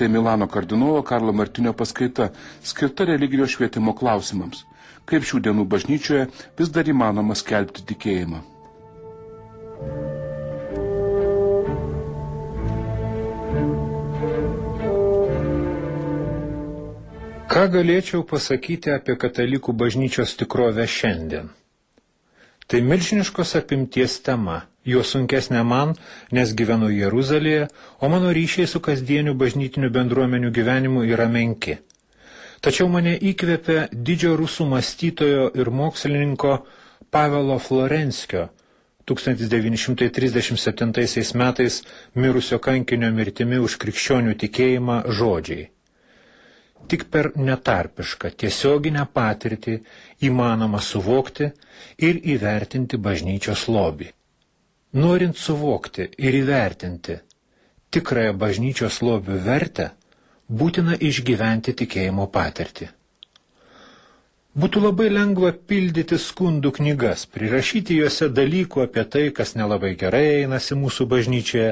Tai Milano kardinolo Karlo Martinio paskaita, skirta religinio švietimo klausimams. Kaip šių dienų bažnyčioje vis dar įmanoma skelbti tikėjimą. Ką galėčiau pasakyti apie katalikų bažnyčios tikrovę šiandien? Tai milžiniškos apimties tema. Jo sunkesnė man, nes gyvenu Jeruzalėje, o mano ryšiai su kasdieniu bažnytiniu bendruomenių gyvenimu yra menki. Tačiau mane įkvėpė didžio rusų mąstytojo ir mokslininko Pavelo Florenskio 1937 metais mirusio kankinio mirtimi už krikščionių tikėjimą žodžiai. Tik per netarpišką tiesioginę patirtį įmanoma suvokti ir įvertinti bažnyčios lobį. Norint suvokti ir įvertinti tikrąją bažnyčios lobių vertę, būtina išgyventi tikėjimo patirtį. Būtų labai lengva pildyti skundų knygas, prirašyti juose dalykų apie tai, kas nelabai gerai einasi mūsų bažnyčioje,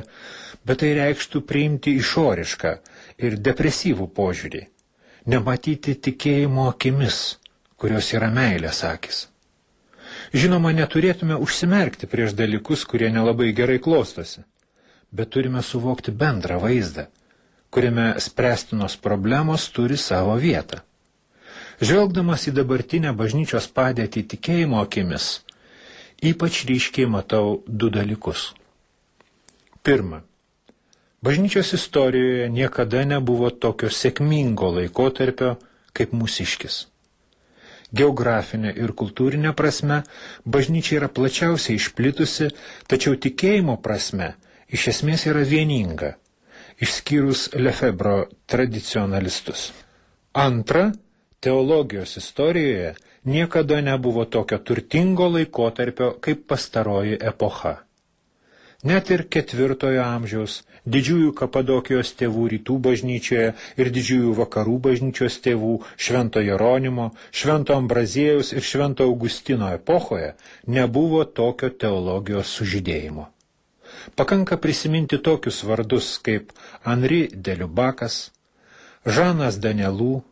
bet tai reikštų priimti išorišką ir depresyvų požiūrį nematyti tikėjimo akimis, kurios yra meilės akis. Žinoma, neturėtume užsimerkti prieš dalykus, kurie nelabai gerai klostosi, bet turime suvokti bendrą vaizdą, kuriame spręstinos problemos turi savo vietą. Žvelgdamas į dabartinę bažnyčios padėtį tikėjimo akimis, ypač ryškiai matau du dalykus. Pirma, Bažnyčios istorijoje niekada nebuvo tokio sėkmingo laikotarpio kaip mūsiškis. Geografinė ir kultūrinė prasme bažnyčia yra plačiausiai išplitusi, tačiau tikėjimo prasme iš esmės yra vieninga, išskyrus Lefebro tradicionalistus. Antra, teologijos istorijoje niekada nebuvo tokio turtingo laikotarpio kaip pastaroji epocha. Net ir ketvirtojo amžiaus didžiųjų Kapadokijos tėvų rytų bažnyčioje ir didžiųjų vakarų bažnyčios tėvų Švento Jeronimo, Švento Ambraziejaus ir Švento Augustino epochoje nebuvo tokio teologijos sužydėjimo. Pakanka prisiminti tokius vardus kaip Henri Deliubakas, Žanas Danelų,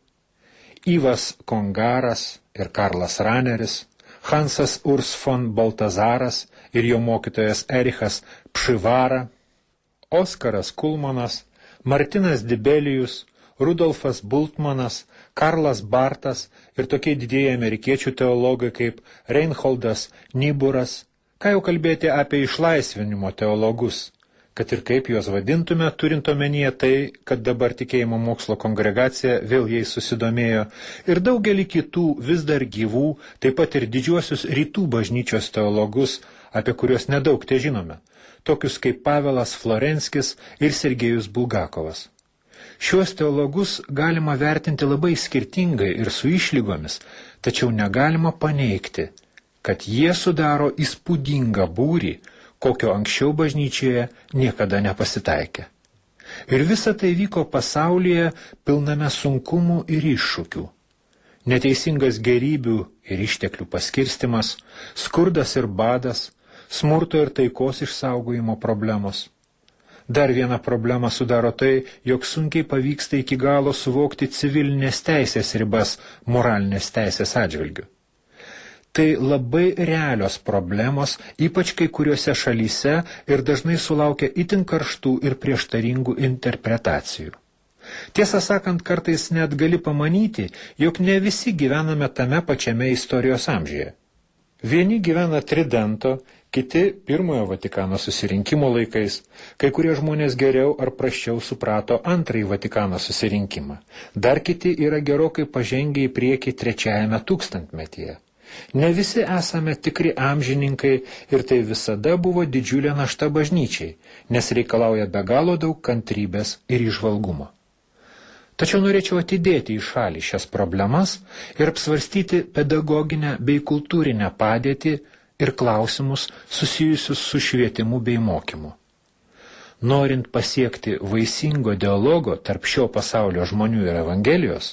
Yvas Kongaras ir Karlas Raneris, Hansas Urs von Baltazaras ir jo mokytojas Erichas Pšivara, Oskaras Kulmanas, Martinas Dibelijus, Rudolfas Bultmanas, Karlas Bartas ir tokie didieji amerikiečių teologai kaip Reinholdas Niburas, ką jau kalbėti apie išlaisvinimo teologus, kad ir kaip juos vadintume, turint omenyje tai, kad dabar tikėjimo mokslo kongregacija vėl jais susidomėjo ir daugelį kitų vis dar gyvų, taip pat ir didžiuosius rytų bažnyčios teologus, apie kuriuos nedaug te žinome tokius kaip Pavelas Florenskis ir Sergejus Bulgakovas. Šiuos teologus galima vertinti labai skirtingai ir su išlygomis, tačiau negalima paneigti, kad jie sudaro įspūdingą būrį, kokio anksčiau bažnyčioje niekada nepasitaikė. Ir visa tai vyko pasaulyje pilname sunkumų ir iššūkių. Neteisingas gerybių ir išteklių paskirstimas, skurdas ir badas, smurto ir taikos išsaugojimo problemos. Dar viena problema sudaro tai, jog sunkiai pavyksta iki galo suvokti civilinės teisės ribas moralinės teisės atžvilgių. Tai labai realios problemos, ypač kai kuriuose šalyse ir dažnai sulaukia itin karštų ir prieštaringų interpretacijų. Tiesą sakant, kartais net gali pamanyti, jog ne visi gyvename tame pačiame istorijos amžiuje. Vieni gyvena Tridento, kiti pirmojo Vatikano susirinkimo laikais, kai kurie žmonės geriau ar praščiau suprato antrąjį Vatikano susirinkimą. Dar kiti yra gerokai pažengę į priekį trečiajame tūkstantmetyje. Ne visi esame tikri amžininkai ir tai visada buvo didžiulė našta bažnyčiai, nes reikalauja be galo daug kantrybės ir išvalgumo. Tačiau norėčiau atidėti į šalį šias problemas ir apsvarstyti pedagoginę bei kultūrinę padėtį ir klausimus susijusius su švietimu bei mokymu. Norint pasiekti vaisingo dialogo tarp šio pasaulio žmonių ir Evangelijos,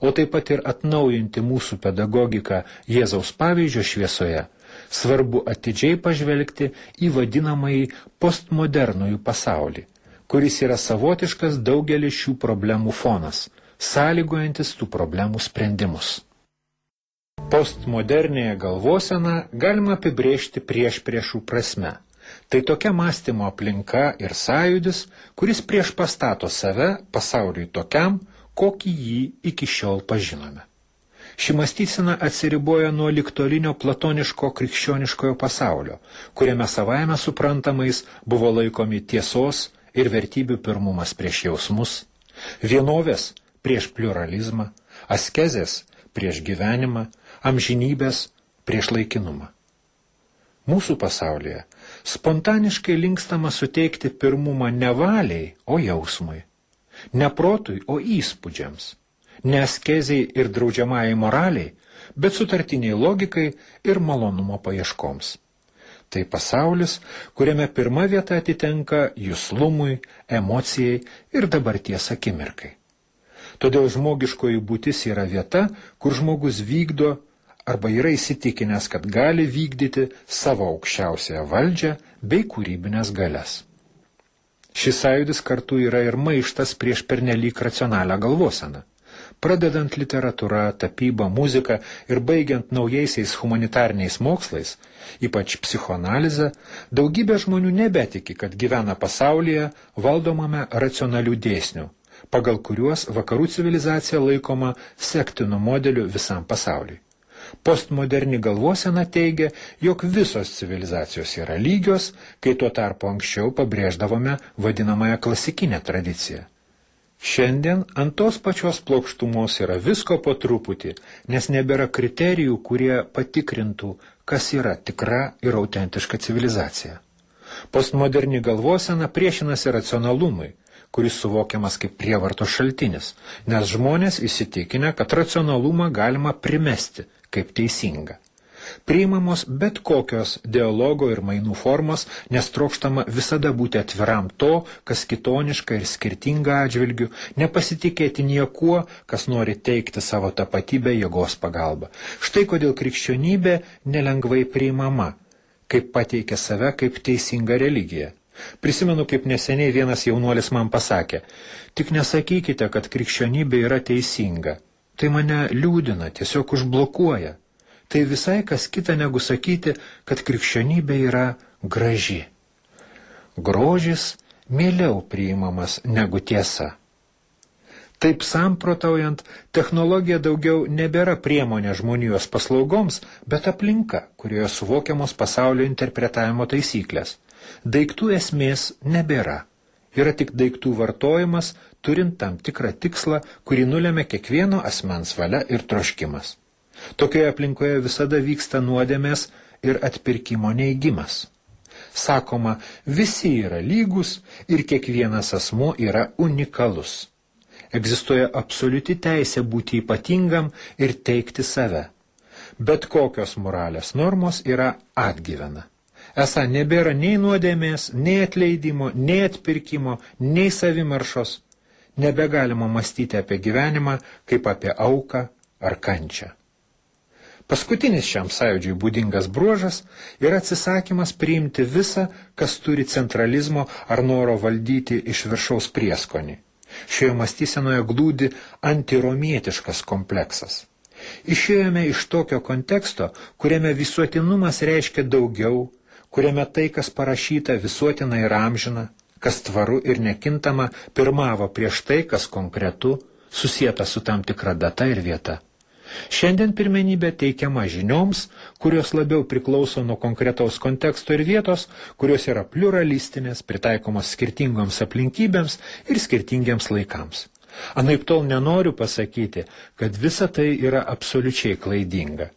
o taip pat ir atnaujinti mūsų pedagogiką Jėzaus pavyzdžio šviesoje, svarbu atidžiai pažvelgti į vadinamąjį postmodernųjų pasaulį, kuris yra savotiškas daugelis šių problemų fonas, sąlygojantis tų problemų sprendimus. Postmodernėje galvosena galima apibrėžti prieš priešų prasme. Tai tokia mąstymo aplinka ir sąjūdis, kuris prieš pastato save pasauliui tokiam, kokį jį iki šiol pažinome. Ši mąstysena atsiriboja nuo liktolinio platoniško krikščioniškojo pasaulio, kuriame savaime suprantamais buvo laikomi tiesos ir vertybių pirmumas prieš jausmus, vienovės prieš pluralizmą, askezės prieš gyvenimą, amžinybės prieš laikinumą. Mūsų pasaulyje spontaniškai linkstama suteikti pirmumą ne valiai, o jausmui, ne protui, o įspūdžiams ne askeziai ir draudžiamai moraliai, bet sutartiniai logikai ir malonumo paieškoms. Tai pasaulis, kuriame pirma vieta atitenka juslumui, emocijai ir dabarties akimirkai. Todėl žmogiškoji būtis yra vieta, kur žmogus vykdo arba yra įsitikinęs, kad gali vykdyti savo aukščiausiąją valdžią bei kūrybinės galias. Šis sąjūdis kartu yra ir maištas prieš pernelyg racionalią galvoseną. Pradedant literatūra, tapyba, muzika ir baigiant naujaisiais humanitarniais mokslais, ypač psichoanalizę, daugybė žmonių nebetiki, kad gyvena pasaulyje valdomame racionalių dėsnių, pagal kuriuos vakarų civilizacija laikoma sektinu modeliu visam pasauliui. Postmoderni galvosena teigia, jog visos civilizacijos yra lygios, kai tuo tarpu anksčiau pabrėždavome vadinamąją klasikinę tradiciją. Šiandien ant tos pačios plokštumos yra visko po truputį, nes nebėra kriterijų, kurie patikrintų, kas yra tikra ir autentiška civilizacija. Postmoderni galvosena priešinasi racionalumui, kuris suvokiamas kaip prievarto šaltinis, nes žmonės įsitikinę, kad racionalumą galima primesti kaip teisinga priimamos bet kokios dialogo ir mainų formos, nes trokštama visada būti atviram to, kas kitoniška ir skirtinga atžvilgių, nepasitikėti niekuo, kas nori teikti savo tapatybę jėgos pagalba. Štai kodėl krikščionybė nelengvai priimama, kaip pateikia save kaip teisinga religija. Prisimenu, kaip neseniai vienas jaunuolis man pasakė, tik nesakykite, kad krikščionybė yra teisinga. Tai mane liūdina, tiesiog užblokuoja tai visai kas kita negu sakyti, kad krikščionybė yra graži. Grožis mieliau priimamas negu tiesa. Taip samprotaujant, technologija daugiau nebėra priemonė žmonijos paslaugoms, bet aplinka, kurioje suvokiamos pasaulio interpretavimo taisyklės. Daiktų esmės nebėra. Yra tik daiktų vartojimas, turint tam tikrą tikslą, kurį nulėmė kiekvieno asmens valia ir troškimas. Tokioje aplinkoje visada vyksta nuodėmės ir atpirkimo neigimas. Sakoma, visi yra lygus ir kiekvienas asmuo yra unikalus. Egzistuoja absoliuti teisė būti ypatingam ir teikti save. Bet kokios moralės normos yra atgyvena. Esą nebėra nei nuodėmės, nei atleidimo, nei atpirkimo, nei savimaršos. Nebegalima mąstyti apie gyvenimą kaip apie auką ar kančią. Paskutinis šiam sąjūdžiui būdingas bruožas yra atsisakymas priimti visą, kas turi centralizmo ar noro valdyti iš viršaus prieskonį. Šioje mąstysenoje glūdi antiromietiškas kompleksas. Išėjome iš tokio konteksto, kuriame visuotinumas reiškia daugiau, kuriame tai, kas parašyta visuotina ir amžina, kas tvaru ir nekintama, pirmavo prieš tai, kas konkretu, susieta su tam tikra data ir vieta. Šiandien pirmenybė teikiama žinioms, kurios labiau priklauso nuo konkretaus konteksto ir vietos, kurios yra pluralistinės, pritaikomos skirtingoms aplinkybėms ir skirtingiems laikams. Anaip tol nenoriu pasakyti, kad visa tai yra absoliučiai klaidinga.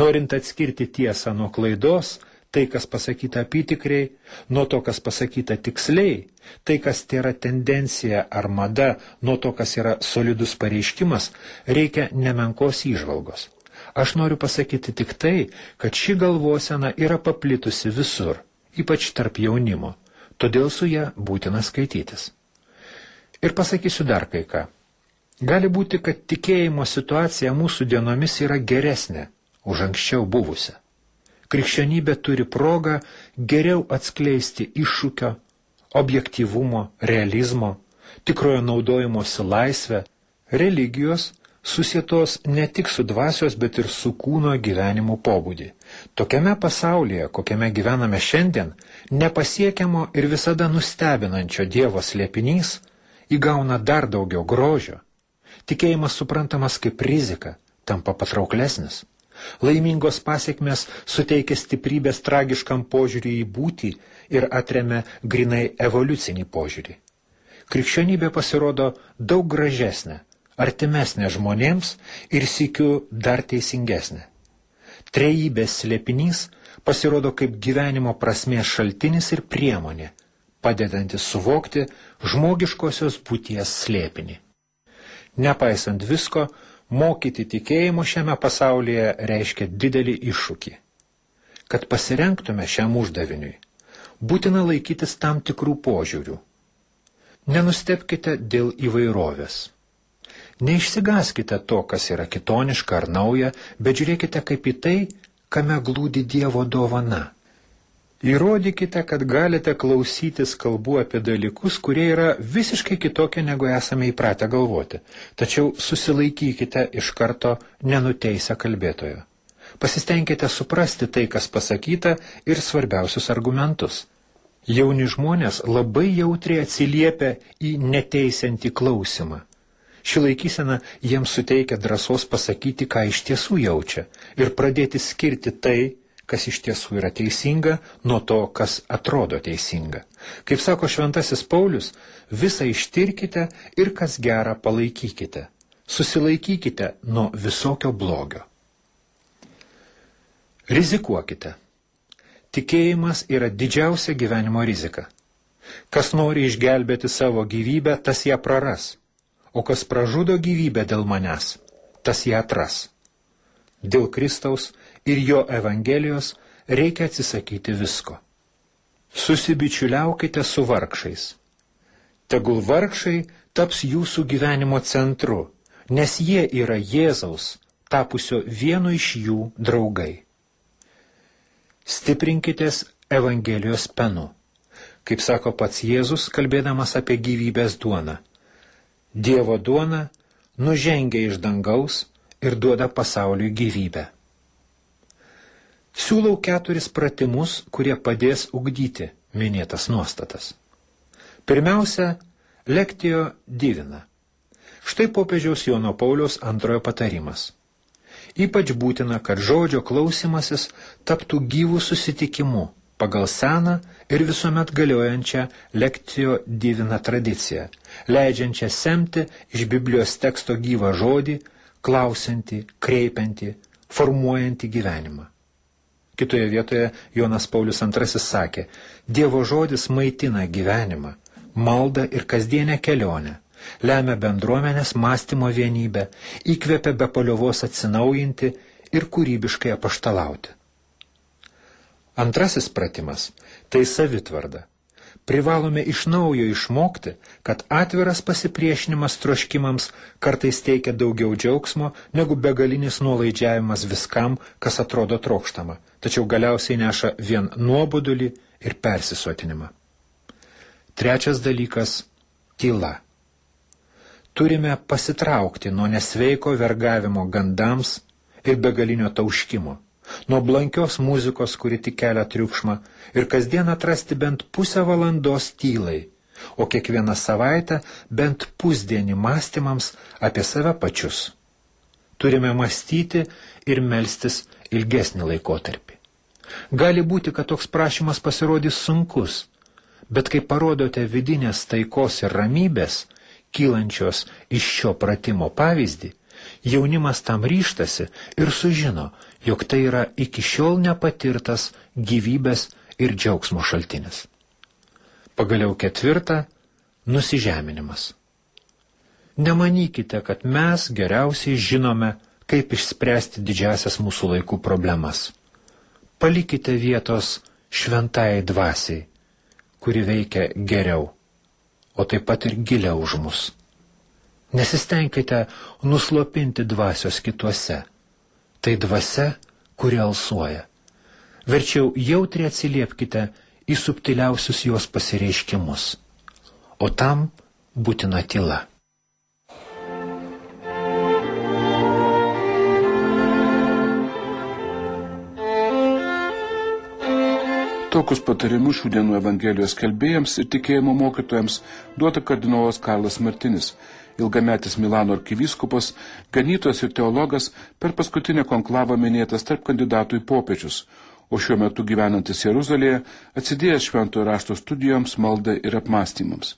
Norint atskirti tiesą nuo klaidos, tai, kas pasakyta apytikriai, nuo to, kas pasakyta tiksliai, tai, kas tai yra tendencija ar mada, nuo to, kas yra solidus pareiškimas, reikia nemenkos įžvalgos. Aš noriu pasakyti tik tai, kad ši galvosena yra paplitusi visur, ypač tarp jaunimo, todėl su ją būtina skaitytis. Ir pasakysiu dar kai ką. Gali būti, kad tikėjimo situacija mūsų dienomis yra geresnė už anksčiau buvusią krikščionybė turi progą geriau atskleisti iššūkio, objektyvumo, realizmo, tikrojo naudojimosi laisvę, religijos susietos ne tik su dvasios, bet ir su kūno gyvenimo pobūdį. Tokiame pasaulyje, kokiame gyvename šiandien, nepasiekiamo ir visada nustebinančio Dievo slėpinys įgauna dar daugiau grožio. Tikėjimas suprantamas kaip rizika, tampa patrauklesnis. Laimingos pasiekmes suteikia stiprybės tragiškam požiūrį į būtį ir atremia grinai evoliucinį požiūrį. Krikščionybė pasirodo daug gražesnė, artimesnė žmonėms ir sikiu dar teisingesnė. Trejybės slėpinys pasirodo kaip gyvenimo prasmės šaltinis ir priemonė, padedantis suvokti žmogiškosios būties slėpinį. Nepaisant visko, mokyti tikėjimo šiame pasaulyje reiškia didelį iššūkį. Kad pasirenktume šiam uždaviniui, būtina laikytis tam tikrų požiūrių. Nenustepkite dėl įvairovės. Neišsigaskite to, kas yra kitoniška ar nauja, bet žiūrėkite kaip į tai, kame glūdi Dievo dovana. Įrodykite, kad galite klausytis kalbų apie dalykus, kurie yra visiškai kitokie, negu esame įpratę galvoti. Tačiau susilaikykite iš karto nenuteisę kalbėtojo. Pasistengkite suprasti tai, kas pasakyta ir svarbiausius argumentus. Jauni žmonės labai jautriai atsiliepia į neteisiantį klausimą. Ši laikysena jiems suteikia drąsos pasakyti, ką iš tiesų jaučia ir pradėti skirti tai, kas iš tiesų yra teisinga, nuo to, kas atrodo teisinga. Kaip sako šventasis Paulius, visą ištirkite ir kas gerą palaikykite. Susilaikykite nuo visokio blogio. Rizikuokite. Tikėjimas yra didžiausia gyvenimo rizika. Kas nori išgelbėti savo gyvybę, tas ją praras o kas pražudo gyvybę dėl manęs, tas ją atras. Dėl Kristaus ir jo Evangelijos reikia atsisakyti visko. Susibičiuliaukite su vargšais. Tegul vargšai taps jūsų gyvenimo centru, nes jie yra Jėzaus, tapusio vienu iš jų draugai. Stiprinkitės Evangelijos penu, kaip sako pats Jėzus, kalbėdamas apie gyvybės duoną. Dievo duona nužengia iš dangaus ir duoda pasauliui gyvybę. Siūlau keturis pratimus, kurie padės ugdyti minėtas nuostatas. Pirmiausia, lektijo divina. Štai popiežiaus Jono Pauliaus antrojo patarimas. Ypač būtina, kad žodžio klausimasis taptų gyvų susitikimu pagal seną ir visuomet galiojančią lekcijo divina tradiciją, leidžiančią semti iš Biblijos teksto gyvą žodį, klausiantį, kreipiantį, formuojantį gyvenimą. Kitoje vietoje Jonas Paulius II sakė, Dievo žodis maitina gyvenimą, maldą ir kasdienę kelionę, lemia bendruomenės mąstymo vienybę, įkvepia be paliovos atsinaujinti ir kūrybiškai apaštalauti. Antrasis pratimas – tai savitvarda. Privalome iš naujo išmokti, kad atviras pasipriešinimas troškimams kartais teikia daugiau džiaugsmo negu begalinis nuolaidžiavimas viskam, kas atrodo trokštama, tačiau galiausiai neša vien nuobodulį ir persisotinimą. Trečias dalykas – tyla. Turime pasitraukti nuo nesveiko vergavimo gandams ir begalinio tauškimo nuo blankios muzikos, kuri tik kelia triukšmą, ir kasdien atrasti bent pusę valandos tylai, o kiekvieną savaitę bent pusdienį mąstymams apie save pačius. Turime mąstyti ir melstis ilgesnį laikotarpį. Gali būti, kad toks prašymas pasirodys sunkus, bet kai parodote vidinės taikos ir ramybės, kylančios iš šio pratimo pavyzdį, jaunimas tam ryštasi ir sužino, jog tai yra iki šiol nepatirtas gyvybės ir džiaugsmo šaltinis. Pagaliau ketvirta - nusižeminimas. Nemanykite, kad mes geriausiai žinome, kaip išspręsti didžiasias mūsų laikų problemas. Palikite vietos šventai dvasiai, kuri veikia geriau, o taip pat ir giliau už mus. Nesistengkite nuslopinti dvasios kituose. Tai dvasia, kuri alsuoja. Verčiau jautri atsiliepkite į subtiliausius jos pasireiškimus. O tam būtina tyla. Tokius patarimus šių dienų Evangelijos kelbėjams ir tikėjimo mokytojams duota kardinolas Karlas Martinis, ilgametis Milano arkivyskupas, ganytojas ir teologas, per paskutinę konklavą minėtas tarp kandidatų į popiečius, o šiuo metu gyvenantis Jeruzalėje, atsidėjęs šventojo rašto studijoms, maldai ir apmąstymams.